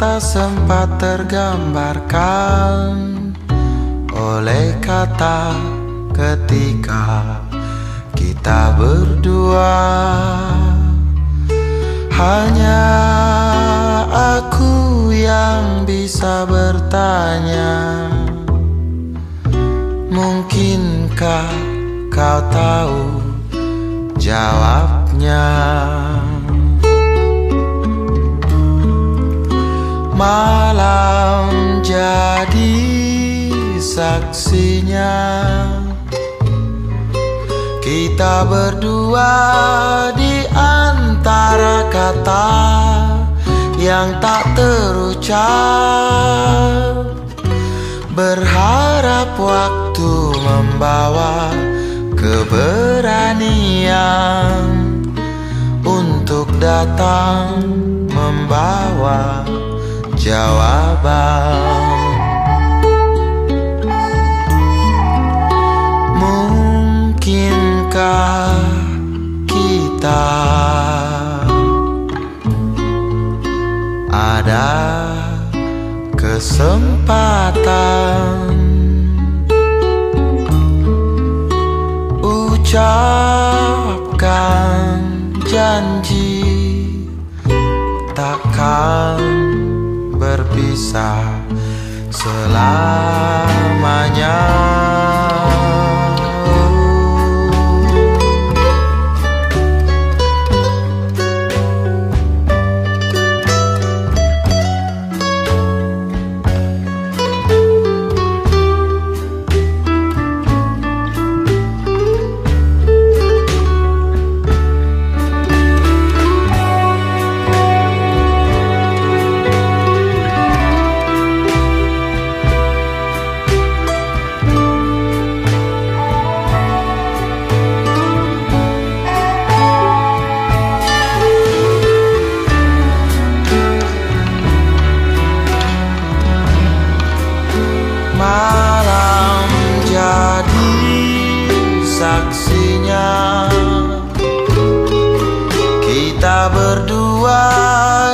tak sempat tergambarkan oleh kata ketika kita berdua. Hanya aku yang bisa bertanya Mungkinkah kau tahu jawabnya Malam jadi saksinya. Kita berdua di antara kata yang tak terucap. Berharap waktu membawa keberanian Untuk datang membawa jawaban. Mungkinkah kita ada kesempatan Ucapkan janji takkan berpisah. Selamanya Malam jadi saksinya. Kita berdua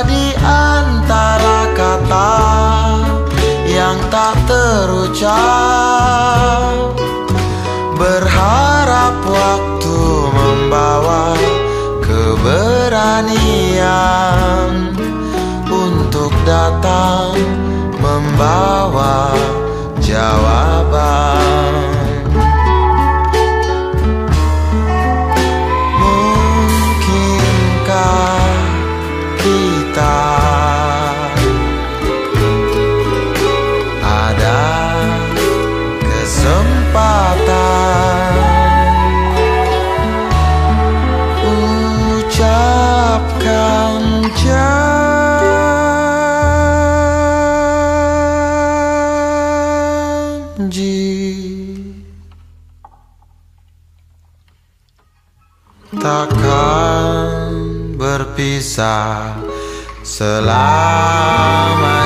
di antara kata Yang tak terucap. Berharap waktu membawa keberanian Untuk datang membawa Ucapkan janji. Takkan berpisah selama